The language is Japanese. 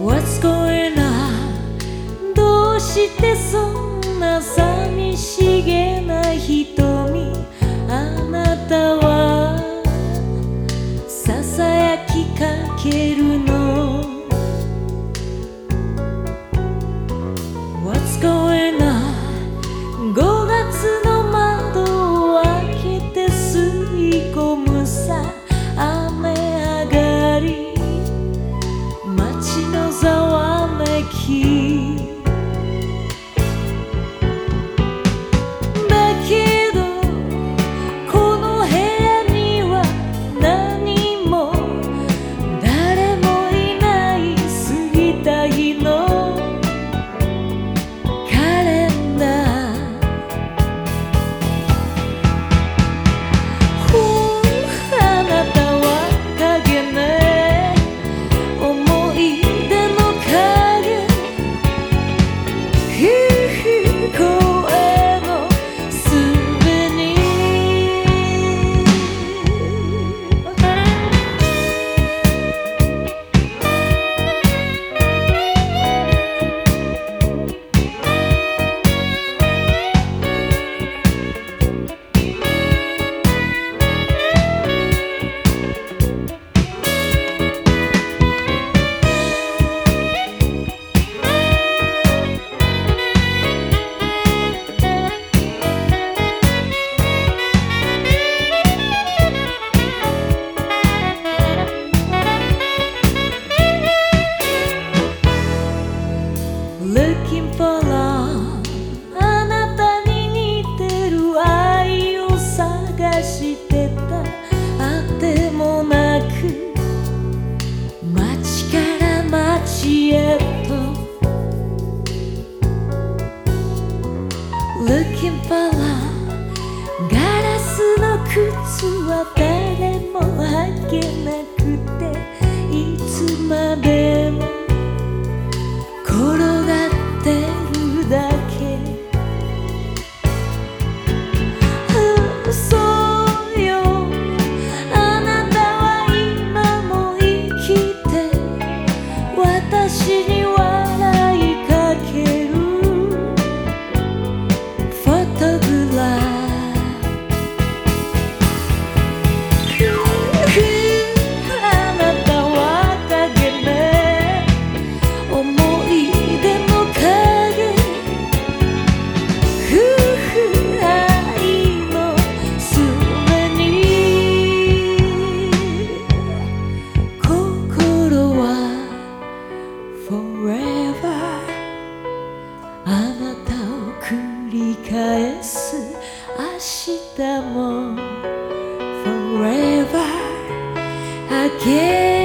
What's going on? どうしてそんな寂しげな瞳あなたはささやきかける looking for love ガラスの靴は forever あなたを繰り返す明日も forever again